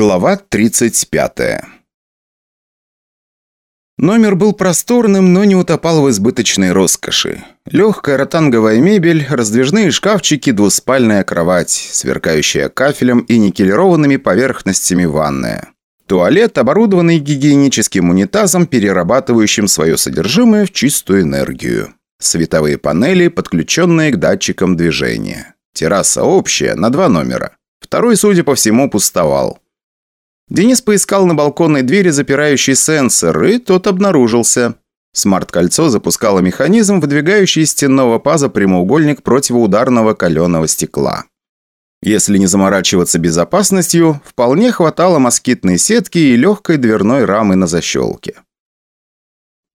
Глава 35 Номер был просторным, но не утопал в избыточной роскоши. Легкая ротанговая мебель, раздвижные шкафчики, двуспальная кровать, сверкающая кафелем и никелированными поверхностями ванная. Туалет, оборудованный гигиеническим унитазом, перерабатывающим свое содержимое в чистую энергию. Световые панели, подключенные к датчикам движения. Терраса общая, на два номера. Второй, судя по всему, пустовал. Денис поискал на балконной двери запирающий сенсор, и тот обнаружился. Смарт-кольцо запускало механизм, выдвигающий из стенного паза прямоугольник противоударного каленого стекла. Если не заморачиваться безопасностью, вполне хватало москитной сетки и легкой дверной рамы на защелке.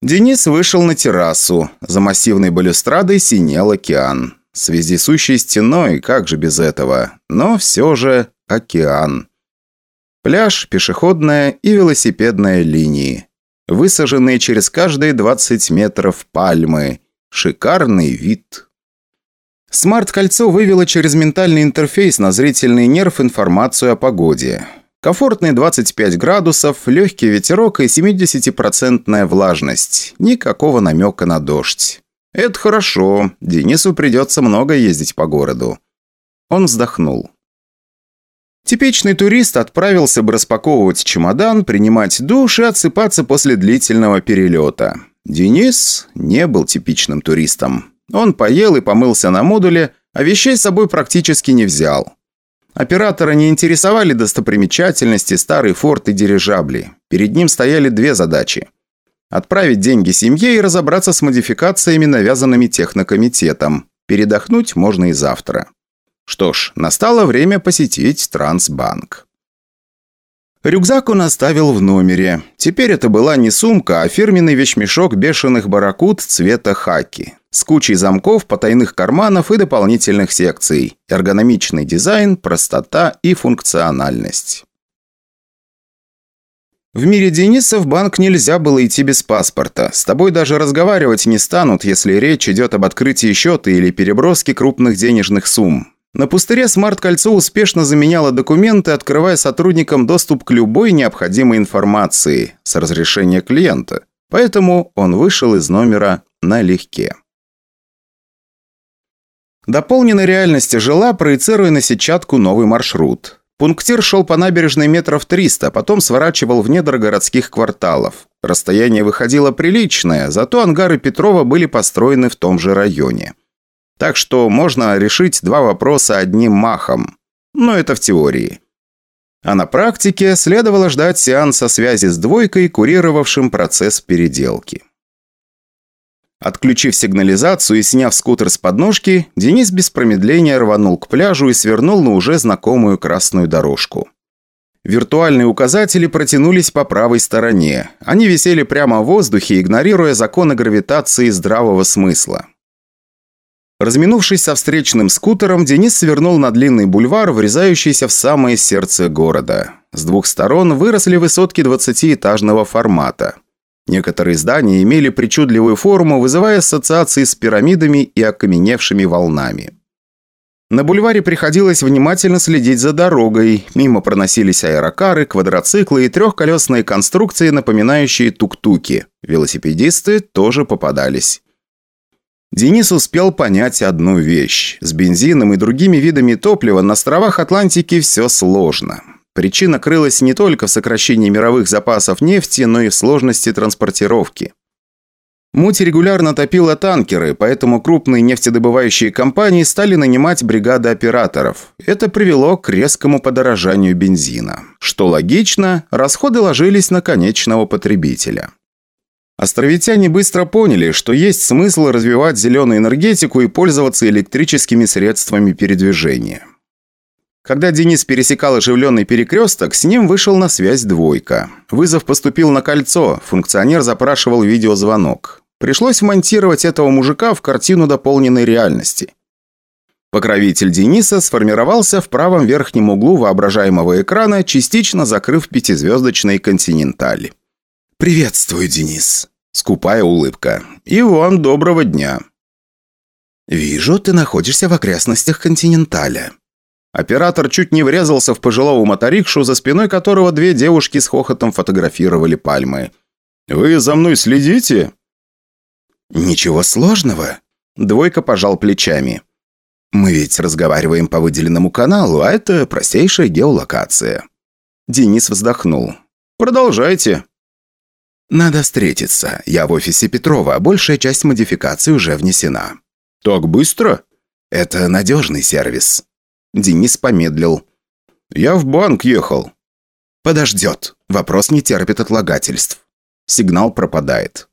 Денис вышел на террасу. За массивной балюстрадой синел океан. С вездесущей стеной, как же без этого? Но все же океан. Пляж, пешеходная и велосипедная линии. Высаженные через каждые 20 метров пальмы. Шикарный вид. Смарт-кольцо вывело через ментальный интерфейс на зрительный нерв информацию о погоде. Комфортные 25 градусов, легкий ветерок и 70% влажность. Никакого намека на дождь. Это хорошо. Денису придется много ездить по городу. Он вздохнул. Типичный турист отправился бы распаковывать чемодан, принимать душ и отсыпаться после длительного перелета. Денис не был типичным туристом. Он поел и помылся на модуле, а вещей с собой практически не взял. Оператора не интересовали достопримечательности, старый форт и дирижабли. Перед ним стояли две задачи. Отправить деньги семье и разобраться с модификациями, навязанными технокомитетом. Передохнуть можно и завтра. Что ж, настало время посетить Трансбанк. Рюкзак он оставил в номере. Теперь это была не сумка, а фирменный вещмешок бешеных барракуд цвета хаки. С кучей замков, потайных карманов и дополнительных секций. Эргономичный дизайн, простота и функциональность. В мире Дениса в банк нельзя было идти без паспорта. С тобой даже разговаривать не станут, если речь идет об открытии счета или переброске крупных денежных сумм. На пустыре смарт-кольцо успешно заменяло документы, открывая сотрудникам доступ к любой необходимой информации с разрешения клиента. Поэтому он вышел из номера налегке. Дополненная реальность жила, проецируя на сетчатку новый маршрут. Пунктир шел по набережной метров 300, потом сворачивал в недра городских кварталов. Расстояние выходило приличное, зато ангары Петрова были построены в том же районе. Так что можно решить два вопроса одним махом. Но это в теории. А на практике следовало ждать сеанса связи с двойкой, курировавшим процесс переделки. Отключив сигнализацию и сняв скутер с подножки, Денис без промедления рванул к пляжу и свернул на уже знакомую красную дорожку. Виртуальные указатели протянулись по правой стороне. Они висели прямо в воздухе, игнорируя законы гравитации и здравого смысла. Разминувшись со встречным скутером, Денис свернул на длинный бульвар, врезающийся в самое сердце города. С двух сторон выросли высотки 20-этажного формата. Некоторые здания имели причудливую форму, вызывая ассоциации с пирамидами и окаменевшими волнами. На бульваре приходилось внимательно следить за дорогой. Мимо проносились аэрокары, квадроциклы и трехколесные конструкции, напоминающие тук-туки. Велосипедисты тоже попадались. Денис успел понять одну вещь. С бензином и другими видами топлива на островах Атлантики все сложно. Причина крылась не только в сокращении мировых запасов нефти, но и в сложности транспортировки. Муть регулярно топила танкеры, поэтому крупные нефтедобывающие компании стали нанимать бригады операторов. Это привело к резкому подорожанию бензина. Что логично, расходы ложились на конечного потребителя. Островитяне быстро поняли, что есть смысл развивать зеленую энергетику и пользоваться электрическими средствами передвижения. Когда Денис пересекал оживленный перекресток, с ним вышел на связь двойка. Вызов поступил на кольцо, функционер запрашивал видеозвонок. Пришлось монтировать этого мужика в картину дополненной реальности. Покровитель Дениса сформировался в правом верхнем углу воображаемого экрана, частично закрыв пятизвездочный континенталь. «Приветствую, Денис!» Скупая улыбка. «И вам доброго дня!» «Вижу, ты находишься в окрестностях континенталя». Оператор чуть не врезался в пожилого моторикшу, за спиной которого две девушки с хохотом фотографировали пальмы. «Вы за мной следите?» «Ничего сложного», – двойка пожал плечами. «Мы ведь разговариваем по выделенному каналу, а это простейшая геолокация». Денис вздохнул. «Продолжайте». «Надо встретиться. Я в офисе Петрова, большая часть модификаций уже внесена». «Так быстро?» «Это надежный сервис». Денис помедлил. «Я в банк ехал». «Подождет. Вопрос не терпит отлагательств». Сигнал пропадает.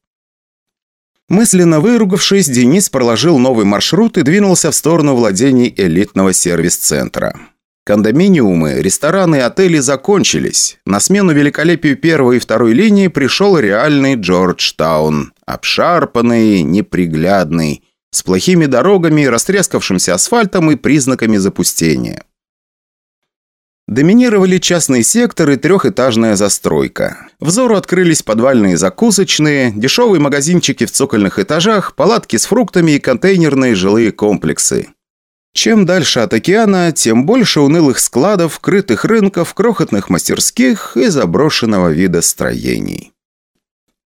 Мысленно выругавшись, Денис проложил новый маршрут и двинулся в сторону владений элитного сервис-центра. Кондоминиумы, рестораны и отели закончились. На смену великолепию первой и второй линии пришел реальный Джорджтаун. Обшарпанный, неприглядный с плохими дорогами, растрескавшимся асфальтом и признаками запустения. Доминировали частный сектор и трехэтажная застройка. Взору открылись подвальные закусочные, дешевые магазинчики в цокольных этажах, палатки с фруктами и контейнерные жилые комплексы. Чем дальше от океана, тем больше унылых складов, крытых рынков, крохотных мастерских и заброшенного вида строений.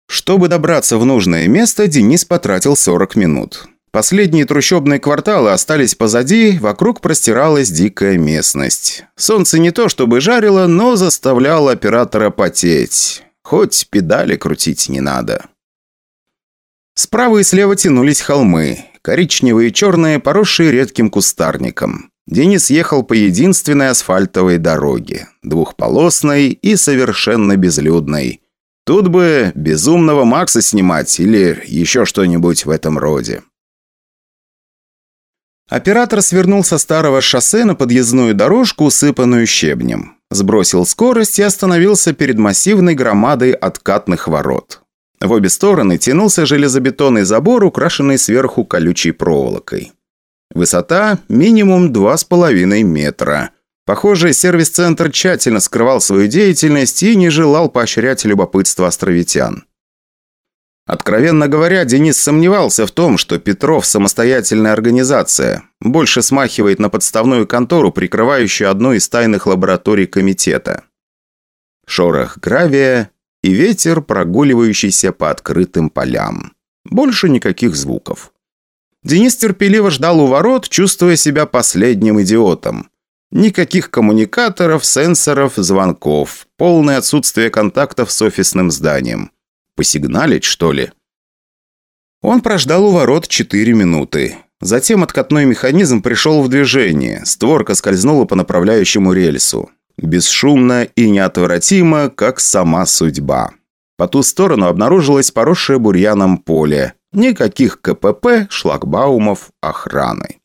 Чтобы добраться в нужное место, Денис потратил 40 минут. Последние трущобные кварталы остались позади, вокруг простиралась дикая местность. Солнце не то чтобы жарило, но заставляло оператора потеть. Хоть педали крутить не надо. Справа и слева тянулись холмы. Коричневые и черные, поросшие редким кустарником. Денис ехал по единственной асфальтовой дороге. Двухполосной и совершенно безлюдной. Тут бы безумного Макса снимать или еще что-нибудь в этом роде. Оператор свернул со старого шоссе на подъездную дорожку, усыпанную щебнем. Сбросил скорость и остановился перед массивной громадой откатных ворот. В обе стороны тянулся железобетонный забор, украшенный сверху колючей проволокой. Высота минимум 2,5 метра. Похоже, сервис-центр тщательно скрывал свою деятельность и не желал поощрять любопытство островитян. Откровенно говоря, Денис сомневался в том, что Петров – самостоятельная организация. Больше смахивает на подставную контору, прикрывающую одну из тайных лабораторий комитета. Шорох гравия и ветер, прогуливающийся по открытым полям. Больше никаких звуков. Денис терпеливо ждал у ворот, чувствуя себя последним идиотом. Никаких коммуникаторов, сенсоров, звонков. Полное отсутствие контактов с офисным зданием. Посигналить, что ли? Он прождал у ворот 4 минуты. Затем откатной механизм пришел в движение. Створка скользнула по направляющему рельсу. Бесшумно и неотвратимо, как сама судьба. По ту сторону обнаружилось поросшее бурьяном поле. Никаких КПП, шлагбаумов, охраны.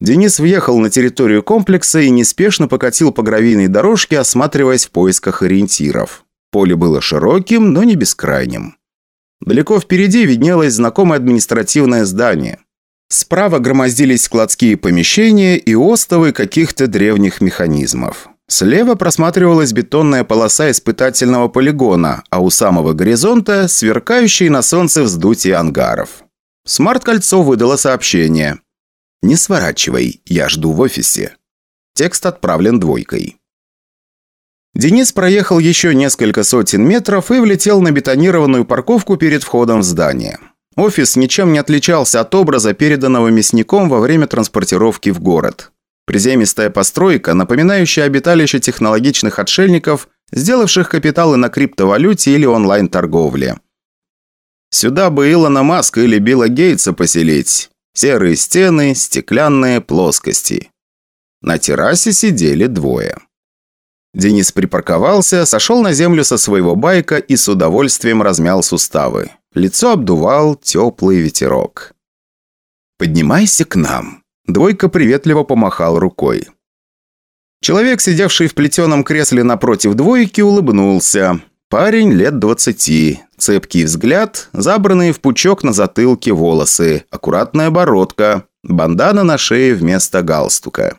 Денис въехал на территорию комплекса и неспешно покатил по гравийной дорожке, осматриваясь в поисках ориентиров. Поле было широким, но не бескрайним. Далеко впереди виднелось знакомое административное здание. Справа громоздились складские помещения и остовы каких-то древних механизмов. Слева просматривалась бетонная полоса испытательного полигона, а у самого горизонта – сверкающие на солнце вздутие ангаров. Смарт-кольцо выдало сообщение. «Не сворачивай, я жду в офисе». Текст отправлен двойкой. Денис проехал еще несколько сотен метров и влетел на бетонированную парковку перед входом в здание. Офис ничем не отличался от образа, переданного мясником во время транспортировки в город. Приземистая постройка, напоминающая обиталище технологичных отшельников, сделавших капиталы на криптовалюте или онлайн-торговле. Сюда бы Илона Маска или Билла Гейтса поселить. Серые стены, стеклянные плоскости. На террасе сидели двое. Денис припарковался, сошел на землю со своего байка и с удовольствием размял суставы. Лицо обдувал теплый ветерок. «Поднимайся к нам». Двойка приветливо помахал рукой. Человек, сидевший в плетеном кресле напротив двойки, улыбнулся. Парень лет двадцати. Цепкий взгляд, забранные в пучок на затылке волосы, аккуратная бородка, бандана на шее вместо галстука.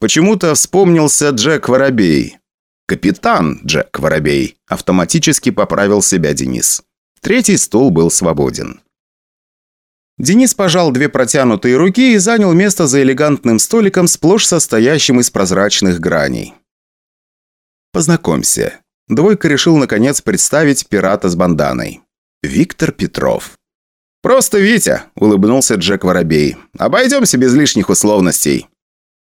Почему-то вспомнился Джек Воробей. «Капитан Джек Воробей», – автоматически поправил себя Денис. Третий стул был свободен. Денис пожал две протянутые руки и занял место за элегантным столиком, сплошь состоящим из прозрачных граней. «Познакомься». Двойка решил, наконец, представить пирата с банданой. Виктор Петров. «Просто Витя», – улыбнулся Джек Воробей. «Обойдемся без лишних условностей».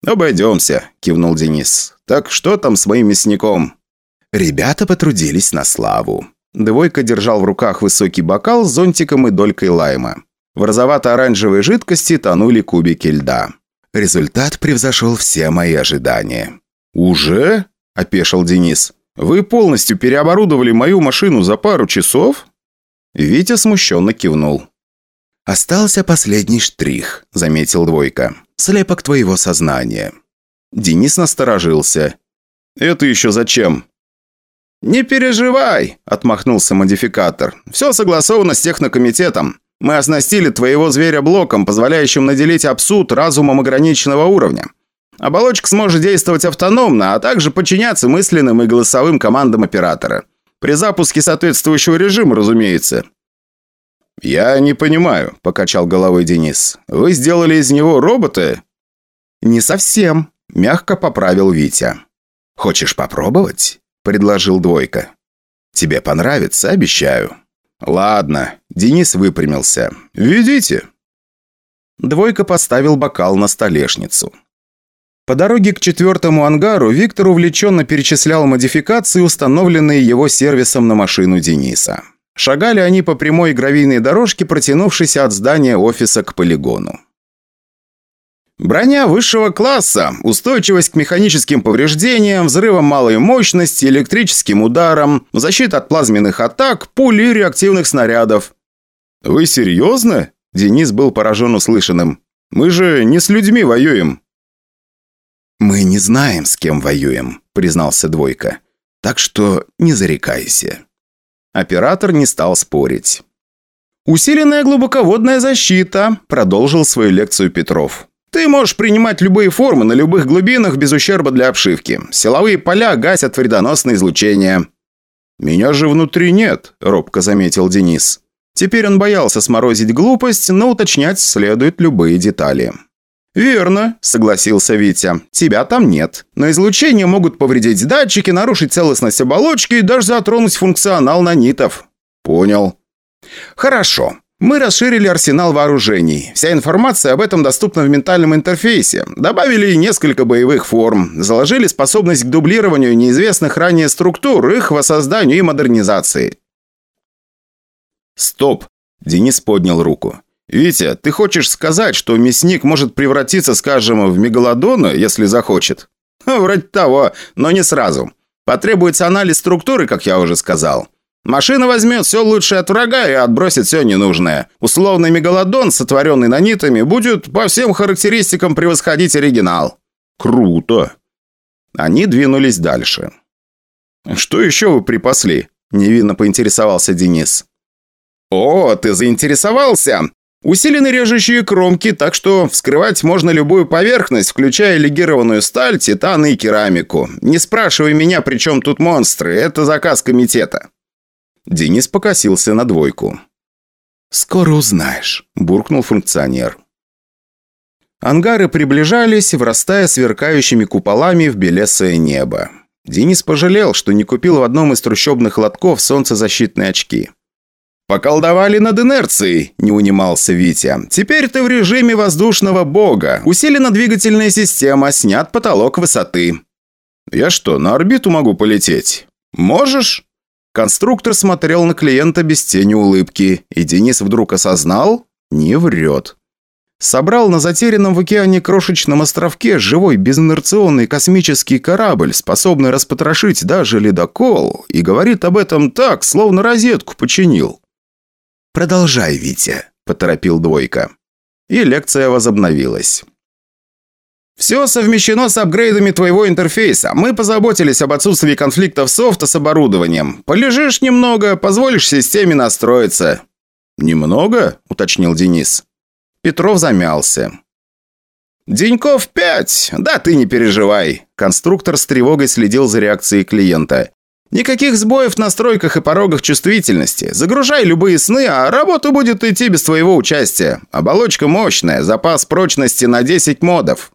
«Обойдемся», – кивнул Денис. «Так что там с моим мясником?» Ребята потрудились на славу. Двойка держал в руках высокий бокал с зонтиком и долькой лайма. В розовато-оранжевой жидкости тонули кубики льда. Результат превзошел все мои ожидания. «Уже?» – опешил Денис. «Вы полностью переоборудовали мою машину за пару часов?» Витя смущенно кивнул. «Остался последний штрих», – заметил Двойка. «Слепок твоего сознания». Денис насторожился. «Это еще зачем?» «Не переживай», – отмахнулся модификатор. «Все согласовано с технокомитетом. Мы оснастили твоего зверя блоком, позволяющим наделить абсуд разумом ограниченного уровня. Оболочка сможет действовать автономно, а также подчиняться мысленным и голосовым командам оператора. При запуске соответствующего режима, разумеется. «Я не понимаю», – покачал головой Денис. «Вы сделали из него робота?» «Не совсем», – мягко поправил Витя. «Хочешь попробовать?» – предложил Двойка. «Тебе понравится, обещаю». «Ладно», – Денис выпрямился. «Ведите». Двойка поставил бокал на столешницу. По дороге к четвертому ангару Виктор увлеченно перечислял модификации, установленные его сервисом на машину Дениса. Шагали они по прямой гравийной дорожке, протянувшейся от здания офиса к полигону. Броня высшего класса, устойчивость к механическим повреждениям, взрывам малой мощности, электрическим ударам, защита от плазменных атак, пули и реактивных снарядов. «Вы серьезно?» – Денис был поражен услышанным. «Мы же не с людьми воюем». «Мы не знаем, с кем воюем», – признался Двойка. «Так что не зарекайся». Оператор не стал спорить. «Усиленная глубоководная защита», – продолжил свою лекцию Петров. «Ты можешь принимать любые формы на любых глубинах без ущерба для обшивки. Силовые поля гасят вредоносное излучение». «Меня же внутри нет», – робко заметил Денис. Теперь он боялся сморозить глупость, но уточнять следует любые детали. «Верно», – согласился Витя. «Тебя там нет. Но излучение могут повредить датчики, нарушить целостность оболочки и даже затронуть функционал нанитов». «Понял». «Хорошо. Мы расширили арсенал вооружений. Вся информация об этом доступна в ментальном интерфейсе. Добавили несколько боевых форм. Заложили способность к дублированию неизвестных ранее структур, их воссозданию и модернизации». «Стоп!» – Денис поднял руку. «Витя, ты хочешь сказать, что мясник может превратиться, скажем, в мегалодона, если захочет?» «Вроде того, но не сразу. Потребуется анализ структуры, как я уже сказал. Машина возьмет все лучшее от врага и отбросит все ненужное. Условный мегалодон, сотворенный нанитами, будет по всем характеристикам превосходить оригинал». «Круто!» Они двинулись дальше. «Что еще вы припасли?» – невинно поинтересовался Денис. «О, ты заинтересовался? Усилены режущие кромки, так что вскрывать можно любую поверхность, включая легированную сталь, титан и керамику. Не спрашивай меня, при чем тут монстры, это заказ комитета». Денис покосился на двойку. «Скоро узнаешь», – буркнул функционер. Ангары приближались, врастая сверкающими куполами в белесое небо. Денис пожалел, что не купил в одном из трущобных лотков солнцезащитные очки. «Поколдовали над инерцией», – не унимался Витя. «Теперь ты в режиме воздушного бога. Усилена двигательная система, снят потолок высоты». «Я что, на орбиту могу полететь?» «Можешь?» Конструктор смотрел на клиента без тени улыбки, и Денис вдруг осознал – не врет. Собрал на затерянном в океане крошечном островке живой безинерционный космический корабль, способный распотрошить даже ледокол, и говорит об этом так, словно розетку починил. «Продолжай, Витя», – поторопил Двойка. И лекция возобновилась. «Все совмещено с апгрейдами твоего интерфейса. Мы позаботились об отсутствии конфликтов софта с оборудованием. Полежишь немного, позволишь системе настроиться». «Немного?» – уточнил Денис. Петров замялся. «Деньков пять! Да ты не переживай!» Конструктор с тревогой следил за реакцией клиента. Никаких сбоев в настройках и порогах чувствительности. Загружай любые сны, а работа будет идти без твоего участия. Оболочка мощная, запас прочности на 10 модов».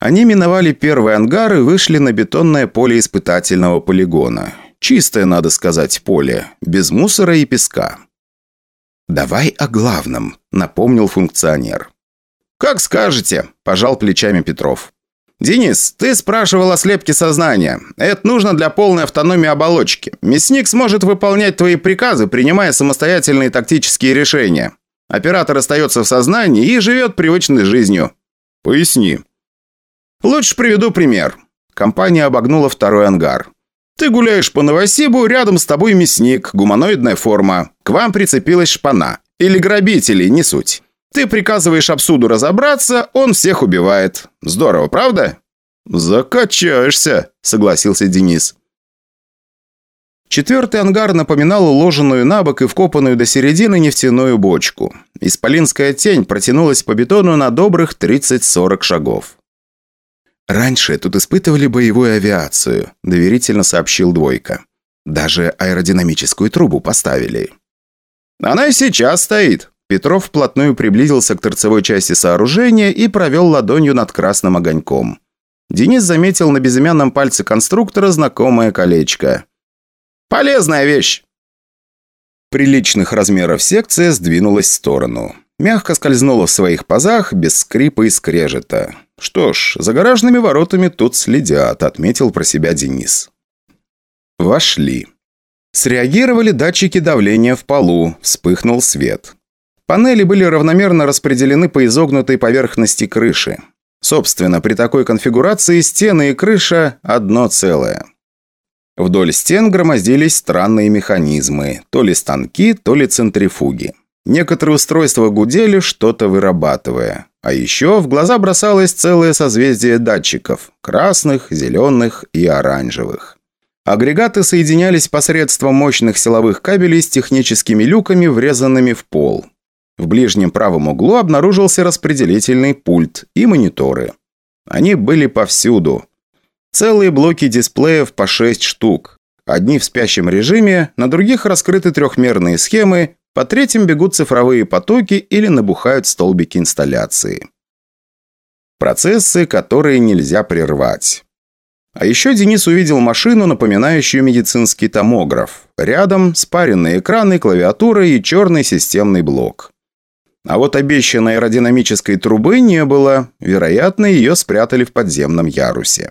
Они миновали первый ангар и вышли на бетонное поле испытательного полигона. Чистое, надо сказать, поле, без мусора и песка. «Давай о главном», — напомнил функционер. «Как скажете», – пожал плечами Петров. «Денис, ты спрашивал о слепке сознания. Это нужно для полной автономии оболочки. Мясник сможет выполнять твои приказы, принимая самостоятельные тактические решения. Оператор остается в сознании и живет привычной жизнью». «Поясни». «Лучше приведу пример». Компания обогнула второй ангар. «Ты гуляешь по Новосибу, рядом с тобой мясник, гуманоидная форма. К вам прицепилась шпана. Или грабители, не суть. Ты приказываешь Абсуду разобраться, он всех убивает. Здорово, правда?» «Закачаешься», — согласился Денис. Четвертый ангар напоминал уложенную на бок и вкопанную до середины нефтяную бочку. Исполинская тень протянулась по бетону на добрых 30-40 шагов. «Раньше тут испытывали боевую авиацию», – доверительно сообщил Двойка. «Даже аэродинамическую трубу поставили». «Она и сейчас стоит», Петров вплотную приблизился к торцевой части сооружения и провел ладонью над красным огоньком. Денис заметил на безымянном пальце конструктора знакомое колечко. «Полезная вещь!» Приличных размеров секция сдвинулась в сторону. Мягко скользнула в своих пазах, без скрипа и скрежета. «Что ж, за гаражными воротами тут следят», — отметил про себя Денис. Вошли. Среагировали датчики давления в полу, вспыхнул свет. Панели были равномерно распределены по изогнутой поверхности крыши. Собственно, при такой конфигурации стены и крыша – одно целое. Вдоль стен громоздились странные механизмы, то ли станки, то ли центрифуги. Некоторые устройства гудели, что-то вырабатывая. А еще в глаза бросалось целое созвездие датчиков – красных, зеленых и оранжевых. Агрегаты соединялись посредством мощных силовых кабелей с техническими люками, врезанными в пол. В ближнем правом углу обнаружился распределительный пульт и мониторы. Они были повсюду. Целые блоки дисплеев по 6 штук. Одни в спящем режиме, на других раскрыты трехмерные схемы, по третьим бегут цифровые потоки или набухают столбики инсталляции. Процессы, которые нельзя прервать. А еще Денис увидел машину, напоминающую медицинский томограф. Рядом спаренные экраны, клавиатура и черный системный блок. А вот обещанной аэродинамической трубы не было. Вероятно, ее спрятали в подземном ярусе.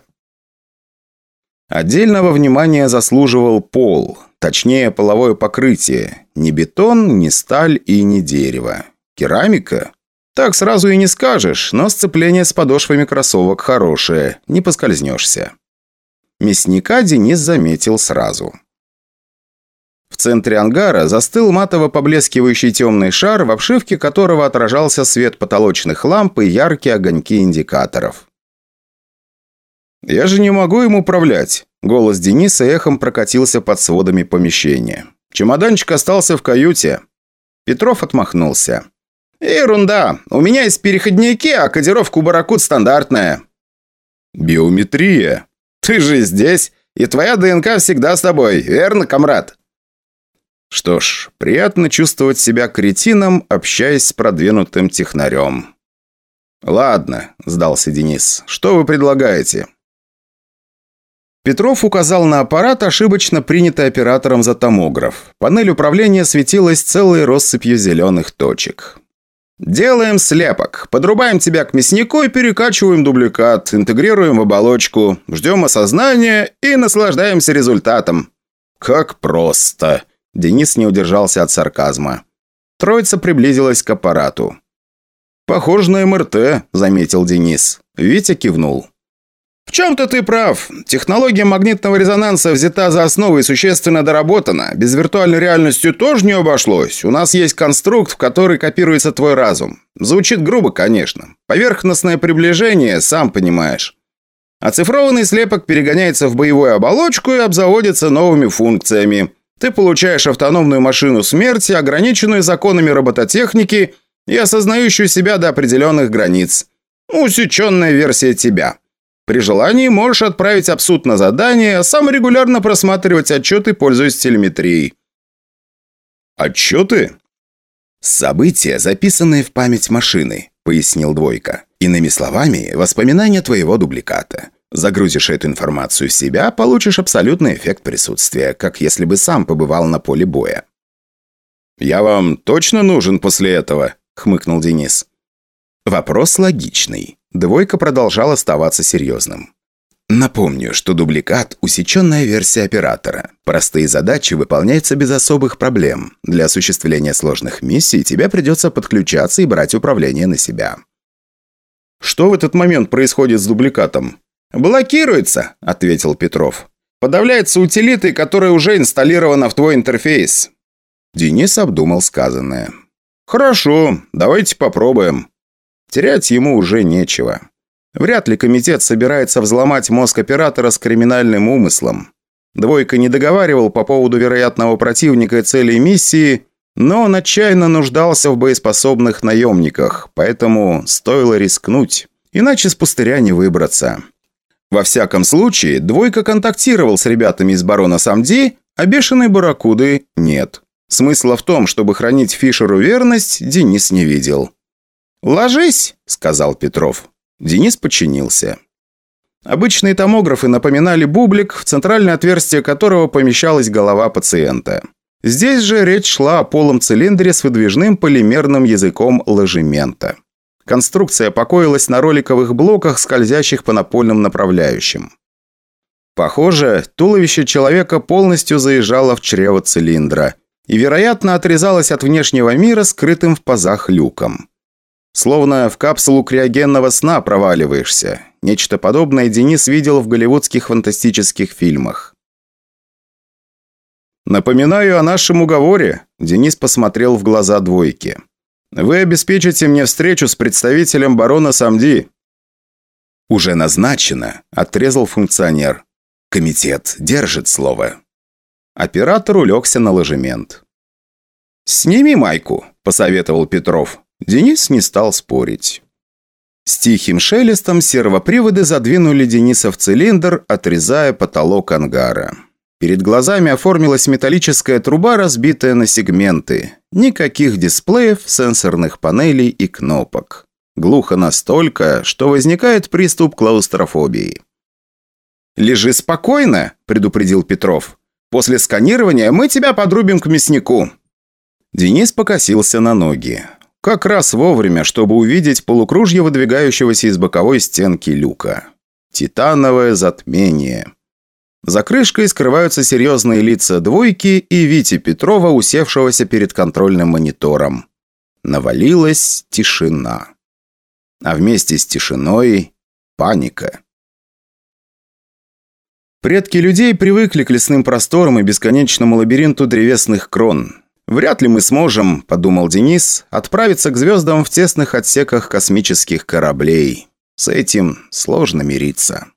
Отдельного внимания заслуживал пол, точнее половое покрытие. Ни бетон, ни сталь и ни дерево. Керамика? Так сразу и не скажешь, но сцепление с подошвами кроссовок хорошее, не поскользнешься. Мясника Денис заметил сразу. В центре ангара застыл матово-поблескивающий темный шар, в обшивке которого отражался свет потолочных ламп и яркие огоньки индикаторов. «Я же не могу им управлять!» Голос Дениса эхом прокатился под сводами помещения. «Чемоданчик остался в каюте». Петров отмахнулся. «Ерунда! У меня есть переходники, а кодировка у баракут стандартная». «Биометрия. Ты же здесь, и твоя ДНК всегда с тобой, верно, комрад?» Что ж, приятно чувствовать себя кретином, общаясь с продвинутым технарем. «Ладно», – сдался Денис. «Что вы предлагаете?» Петров указал на аппарат, ошибочно принятый оператором за томограф. Панель управления светилась целой россыпью зеленых точек. «Делаем слепок. Подрубаем тебя к мяснику и перекачиваем дубликат. Интегрируем в оболочку. Ждем осознания и наслаждаемся результатом». «Как просто!» Денис не удержался от сарказма. Троица приблизилась к аппарату. «Похоже на МРТ», – заметил Денис. Витя кивнул. «В чем-то ты прав. Технология магнитного резонанса взята за основу и существенно доработана. Без виртуальной реальности тоже не обошлось. У нас есть конструкт, в который копируется твой разум. Звучит грубо, конечно. Поверхностное приближение, сам понимаешь. Оцифрованный слепок перегоняется в боевую оболочку и обзаводится новыми функциями. Ты получаешь автономную машину смерти, ограниченную законами робототехники и осознающую себя до определенных границ. Усеченная версия тебя. При желании можешь отправить абсут на задание, а сам регулярно просматривать отчеты, пользуясь телеметрией». «Отчеты?» «События, записанные в память машины», — пояснил Двойка. «Иными словами, воспоминания твоего дубликата. Загрузишь эту информацию в себя, получишь абсолютный эффект присутствия, как если бы сам побывал на поле боя». «Я вам точно нужен после этого?» — хмыкнул Денис. Вопрос логичный. Двойка продолжал оставаться серьезным. Напомню, что дубликат – усеченная версия оператора. Простые задачи выполняются без особых проблем. Для осуществления сложных миссий тебе придется подключаться и брать управление на себя. «Что в этот момент происходит с дубликатом?» «Блокируется», – ответил Петров. «Подавляется утилитой, которая уже инсталлирована в твой интерфейс». Денис обдумал сказанное. «Хорошо, давайте попробуем». Терять ему уже нечего. Вряд ли комитет собирается взломать мозг оператора с криминальным умыслом. Двойка не договаривал по поводу вероятного противника и целей миссии, но он отчаянно нуждался в боеспособных наемниках, поэтому стоило рискнуть, иначе с пустыря не выбраться. Во всяком случае, Двойка контактировал с ребятами из барона Самди, а бешеной барракуды нет. Смысла в том, чтобы хранить Фишеру верность, Денис не видел. «Ложись», — сказал Петров. Денис подчинился. Обычные томографы напоминали бублик, в центральное отверстие которого помещалась голова пациента. Здесь же речь шла о полом цилиндре с выдвижным полимерным языком ложемента. Конструкция покоилась на роликовых блоках, скользящих по напольным направляющим. Похоже, туловище человека полностью заезжало в чрево цилиндра и, вероятно, отрезалось от внешнего мира скрытым в пазах люком. Словно в капсулу криогенного сна проваливаешься. Нечто подобное Денис видел в голливудских фантастических фильмах. «Напоминаю о нашем уговоре», – Денис посмотрел в глаза двойки. «Вы обеспечите мне встречу с представителем барона Самди». «Уже назначено», – отрезал функционер. «Комитет держит слово». Оператор улегся на ложемент. «Сними майку», – посоветовал Петров. Денис не стал спорить. С тихим шелестом сервоприводы задвинули Дениса в цилиндр, отрезая потолок ангара. Перед глазами оформилась металлическая труба, разбитая на сегменты. Никаких дисплеев, сенсорных панелей и кнопок. Глухо настолько, что возникает приступ клаустрофобии. «Лежи спокойно», – предупредил Петров. «После сканирования мы тебя подрубим к мяснику». Денис покосился на ноги. Как раз вовремя, чтобы увидеть полукружье выдвигающегося из боковой стенки люка. Титановое затмение. За крышкой скрываются серьезные лица двойки и Вити Петрова, усевшегося перед контрольным монитором. Навалилась тишина. А вместе с тишиной – паника. Предки людей привыкли к лесным просторам и бесконечному лабиринту древесных крон. «Вряд ли мы сможем», – подумал Денис, – «отправиться к звездам в тесных отсеках космических кораблей. С этим сложно мириться».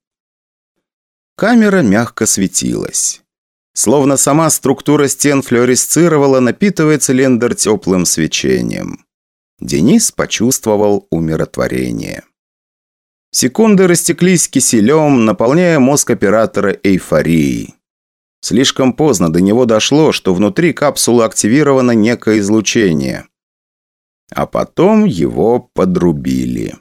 Камера мягко светилась. Словно сама структура стен флюоресцировала, напитывая цилиндр теплым свечением. Денис почувствовал умиротворение. Секунды растеклись киселем, наполняя мозг оператора эйфорией. Слишком поздно до него дошло, что внутри капсулы активировано некое излучение. А потом его подрубили.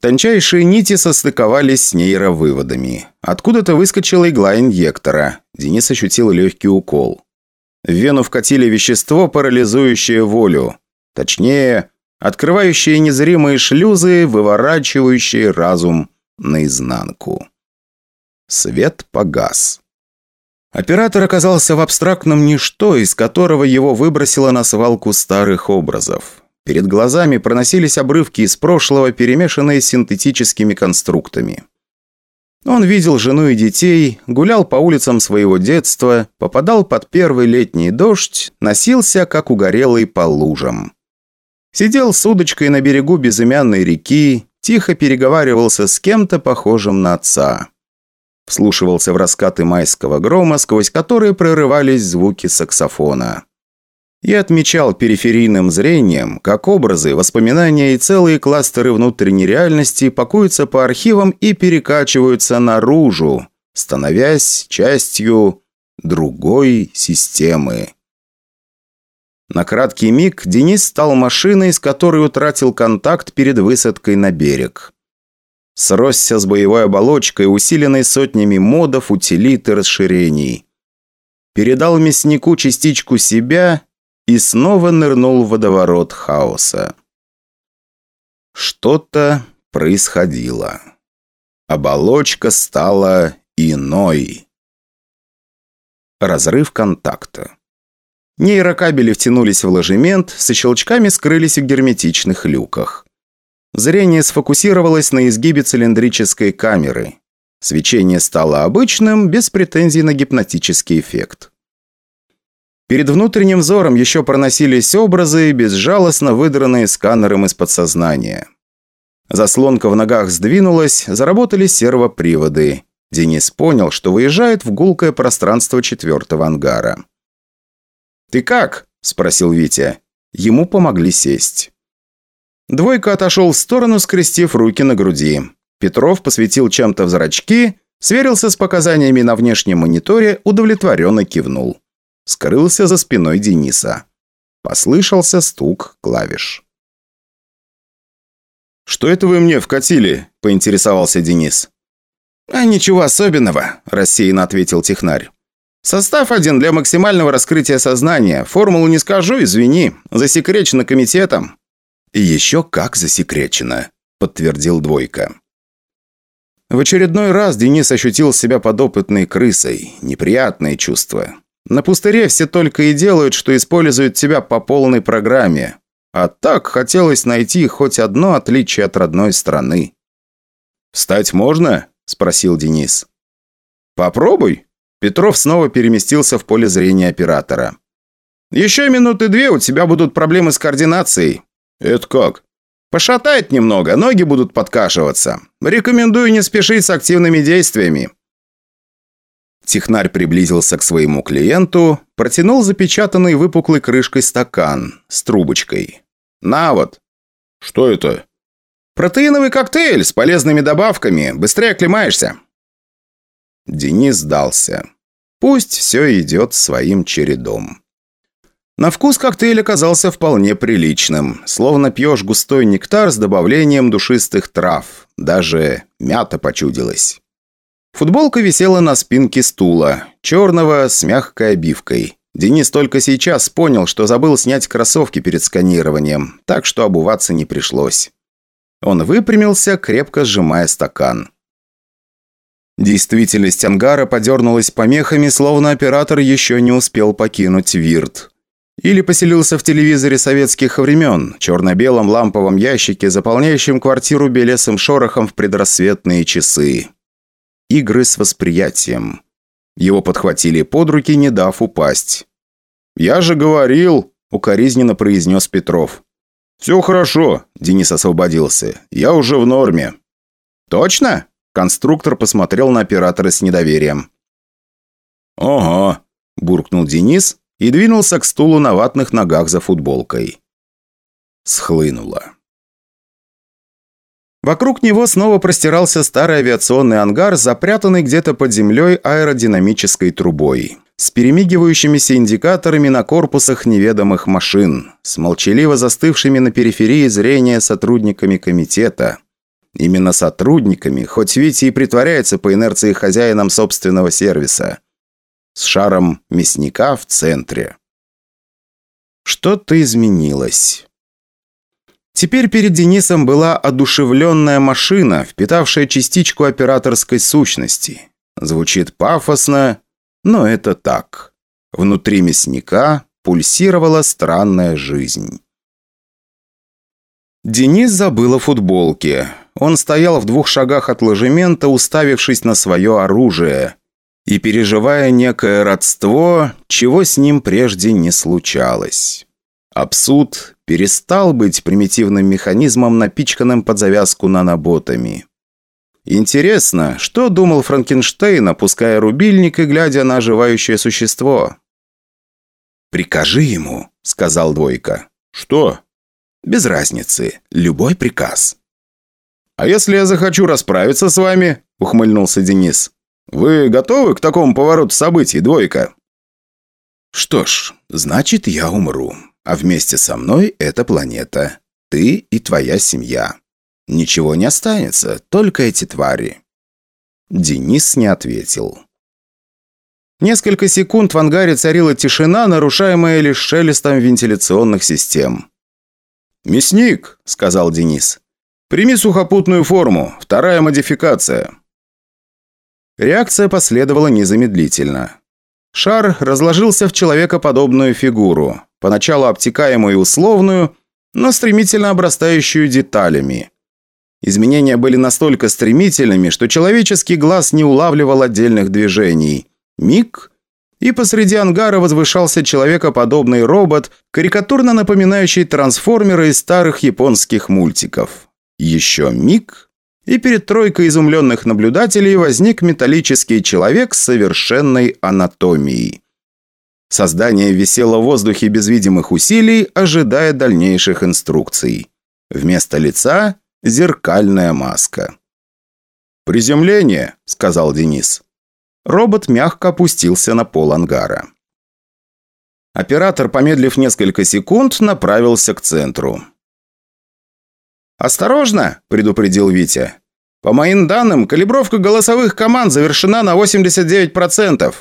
Тончайшие нити состыковались с нейровыводами. Откуда-то выскочила игла инъектора. Денис ощутил легкий укол. В вену вкатили вещество, парализующее волю. Точнее, открывающее незримые шлюзы, выворачивающие разум наизнанку. Свет погас. Оператор оказался в абстрактном ничто, из которого его выбросило на свалку старых образов. Перед глазами проносились обрывки из прошлого, перемешанные с синтетическими конструктами. Он видел жену и детей, гулял по улицам своего детства, попадал под первый летний дождь, носился, как угорелый, по лужам. Сидел с удочкой на берегу безымянной реки, тихо переговаривался с кем-то похожим на отца вслушивался в раскаты майского грома, сквозь которые прорывались звуки саксофона. и отмечал периферийным зрением, как образы, воспоминания и целые кластеры внутренней реальности пакуются по архивам и перекачиваются наружу, становясь частью другой системы. На краткий миг Денис стал машиной, с которой утратил контакт перед высадкой на берег. Сросся с боевой оболочкой, усиленной сотнями модов, утилит и расширений. Передал мяснику частичку себя и снова нырнул в водоворот хаоса. Что-то происходило. Оболочка стала иной. Разрыв контакта. Нейрокабели втянулись в ложемент, со щелчками скрылись в герметичных люках. Зрение сфокусировалось на изгибе цилиндрической камеры. Свечение стало обычным, без претензий на гипнотический эффект. Перед внутренним взором еще проносились образы, безжалостно выдранные сканером из подсознания. Заслонка в ногах сдвинулась, заработали сервоприводы. Денис понял, что выезжает в гулкое пространство четвертого ангара. «Ты как?» – спросил Витя. Ему помогли сесть. Двойка отошел в сторону, скрестив руки на груди. Петров посветил чем-то в зрачки, сверился с показаниями на внешнем мониторе, удовлетворенно кивнул скрылся за спиной Дениса. Послышался стук клавиш. «Что это вы мне вкатили?» – поинтересовался Денис. «А ничего особенного», – рассеянно ответил технарь. «Состав один для максимального раскрытия сознания. Формулу не скажу, извини. Засекречено комитетом». «И еще как засекречено», – подтвердил Двойка. В очередной раз Денис ощутил себя подопытной крысой. Неприятное чувство. На пустыре все только и делают, что используют тебя по полной программе. А так хотелось найти хоть одно отличие от родной страны. «Встать можно?» – спросил Денис. «Попробуй». Петров снова переместился в поле зрения оператора. «Еще минуты две у тебя будут проблемы с координацией». «Это как?» «Пошатает немного, ноги будут подкашиваться. Рекомендую не спешить с активными действиями. Технарь приблизился к своему клиенту, протянул запечатанный выпуклой крышкой стакан с трубочкой. «На вот». «Что это?» «Протеиновый коктейль с полезными добавками. Быстрее оклемаешься». Денис сдался. Пусть все идет своим чередом. На вкус коктейль оказался вполне приличным, словно пьешь густой нектар с добавлением душистых трав. Даже мята почудилась. Футболка висела на спинке стула, черного с мягкой обивкой. Денис только сейчас понял, что забыл снять кроссовки перед сканированием, так что обуваться не пришлось. Он выпрямился, крепко сжимая стакан. Действительность ангара подернулась помехами, словно оператор еще не успел покинуть Вирт. Или поселился в телевизоре советских времен, черно-белом ламповом ящике, заполняющем квартиру белесым шорохом в предрассветные часы. Игры с восприятием. Его подхватили под руки, не дав упасть. «Я же говорил!» – укоризненно произнес Петров. «Все хорошо», – Денис освободился. «Я уже в норме». «Точно?» – конструктор посмотрел на оператора с недоверием. «Ага», – буркнул Денис и двинулся к стулу на ватных ногах за футболкой. Схлынуло. Вокруг него снова простирался старый авиационный ангар, запрятанный где-то под землей аэродинамической трубой. С перемигивающимися индикаторами на корпусах неведомых машин. С молчаливо застывшими на периферии зрения сотрудниками комитета. Именно сотрудниками, хоть Витя и притворяется по инерции хозяином собственного сервиса. С шаром мясника в центре. Что-то изменилось. Теперь перед Денисом была одушевленная машина, впитавшая частичку операторской сущности. Звучит пафосно, но это так. Внутри мясника пульсировала странная жизнь. Денис забыл о футболке. Он стоял в двух шагах от ложемента, уставившись на свое оружие и переживая некое родство, чего с ним прежде не случалось. Абсуд перестал быть примитивным механизмом, напичканным под завязку наноботами. Интересно, что думал Франкенштейн, опуская рубильник и глядя на оживающее существо? «Прикажи ему», — сказал Двойка. «Что?» «Без разницы. Любой приказ». «А если я захочу расправиться с вами?» – ухмыльнулся Денис. «Вы готовы к такому повороту событий, Двойка?» «Что ж, значит, я умру. А вместе со мной эта планета. Ты и твоя семья. Ничего не останется, только эти твари». Денис не ответил. Несколько секунд в ангаре царила тишина, нарушаемая лишь шелестом вентиляционных систем. «Мясник», — сказал Денис. «Прими сухопутную форму. Вторая модификация». Реакция последовала незамедлительно. Шар разложился в человекоподобную фигуру, поначалу обтекаемую и условную, но стремительно обрастающую деталями. Изменения были настолько стремительными, что человеческий глаз не улавливал отдельных движений. Миг, и посреди ангара возвышался человекоподобный робот, карикатурно напоминающий трансформера из старых японских мультиков. Еще миг, и перед тройкой изумленных наблюдателей возник металлический человек с совершенной анатомией. Создание висело в воздухе без видимых усилий, ожидая дальнейших инструкций. Вместо лица – зеркальная маска. «Приземление», – сказал Денис. Робот мягко опустился на пол ангара. Оператор, помедлив несколько секунд, направился к центру. «Осторожно!» – предупредил Витя. «По моим данным, калибровка голосовых команд завершена на 89%.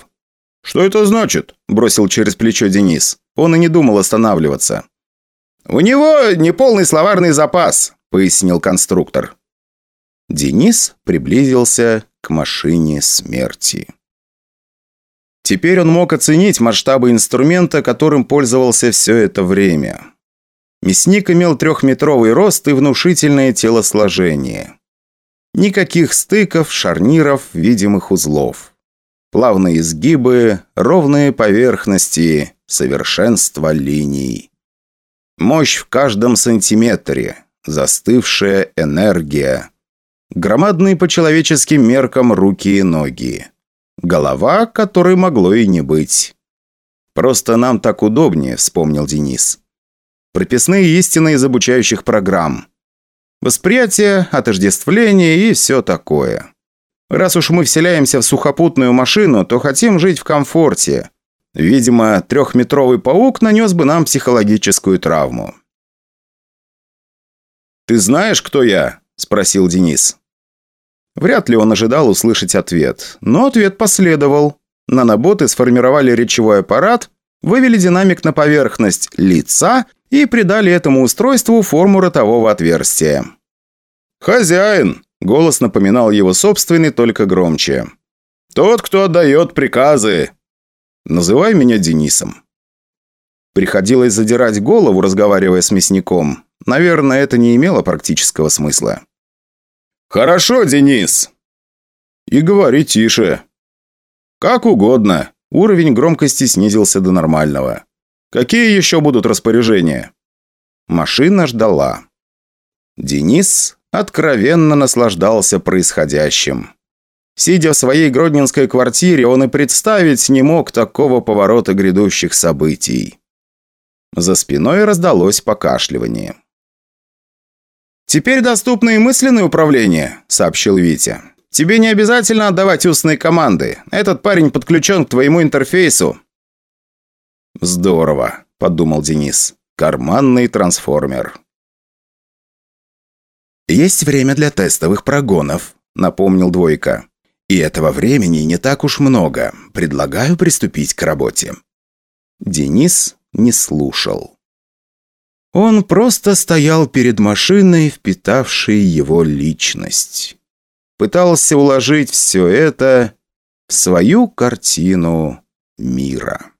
«Что это значит?» – бросил через плечо Денис. Он и не думал останавливаться. «У него неполный словарный запас», – пояснил конструктор. Денис приблизился к машине смерти. Теперь он мог оценить масштабы инструмента, которым пользовался все это время. Мясник имел трехметровый рост и внушительное телосложение. Никаких стыков, шарниров, видимых узлов. Плавные изгибы, ровные поверхности, совершенство линий. Мощь в каждом сантиметре, застывшая энергия. Громадные по человеческим меркам руки и ноги. Голова, которой могло и не быть. «Просто нам так удобнее», — вспомнил Денис. «Прописные истины из обучающих программ. Восприятие, отождествление и все такое. Раз уж мы вселяемся в сухопутную машину, то хотим жить в комфорте. Видимо, трехметровый паук нанес бы нам психологическую травму». «Ты знаешь, кто я?» – спросил Денис. Вряд ли он ожидал услышать ответ, но ответ последовал. Наноботы сформировали речевой аппарат, вывели динамик на поверхность лица и придали этому устройству форму ротового отверстия. «Хозяин!» – голос напоминал его собственный, только громче. «Тот, кто отдает приказы!» «Называй меня Денисом». Приходилось задирать голову, разговаривая с мясником. Наверное, это не имело практического смысла. «Хорошо, Денис!» «И говори тише». «Как угодно». Уровень громкости снизился до нормального. «Какие еще будут распоряжения?» Машина ждала. Денис откровенно наслаждался происходящим. Сидя в своей гродненской квартире, он и представить не мог такого поворота грядущих событий. За спиной раздалось покашливание. «Теперь доступно и мысленное управление», – сообщил Витя. «Тебе не обязательно отдавать устные команды. Этот парень подключен к твоему интерфейсу». «Здорово», – подумал Денис. «Карманный трансформер». «Есть время для тестовых прогонов», – напомнил Двойка. «И этого времени не так уж много. Предлагаю приступить к работе». Денис не слушал. Он просто стоял перед машиной, впитавшей его личность. Пытался уложить все это в свою картину мира.